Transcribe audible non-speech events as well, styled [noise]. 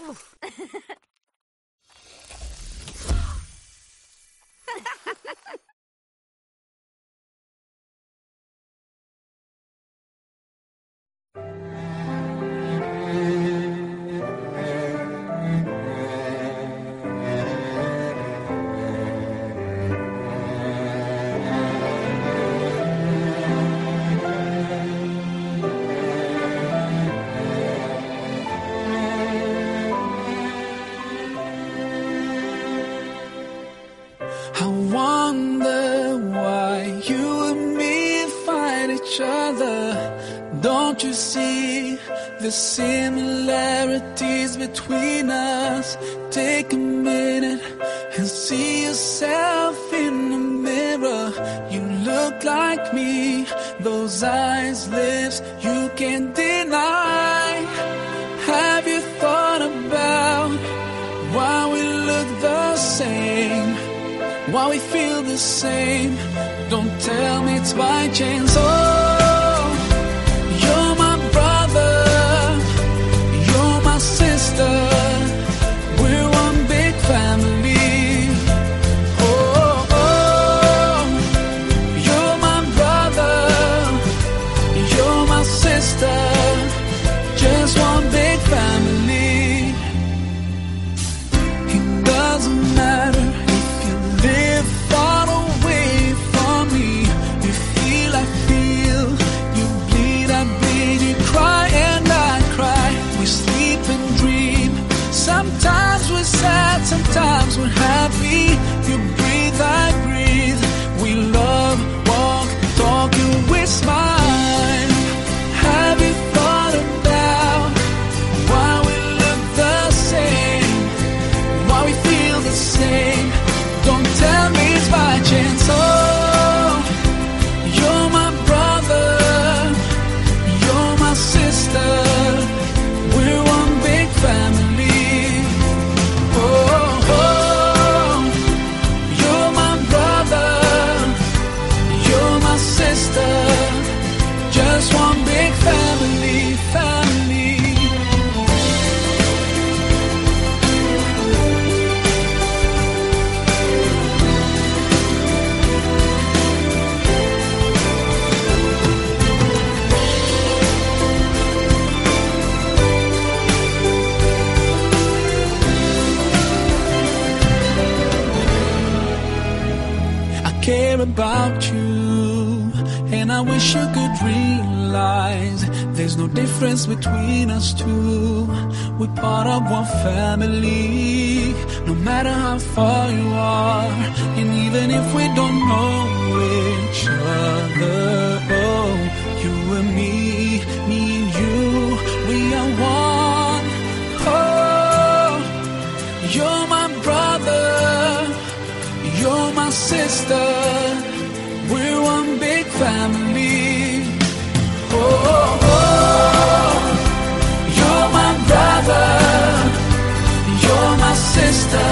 Oof. [laughs] I wonder why you and me find each other. Don't you see the similarities between us? Take a minute and see yourself in the mirror. You look like me, those eyes, lips, you can't deny. Why we feel the same? Don't tell me it's by chance. Oh, you're my brother, you're my sister. We're one big family. Oh, oh, you're my brother, you're my sister. Care about you, and I wish you could realize there's no difference between us two. We're part of one family, no matter how far you are, and even if we don't know each other, sister. We're one big family. Oh, oh, oh. you're my brother. You're my sister.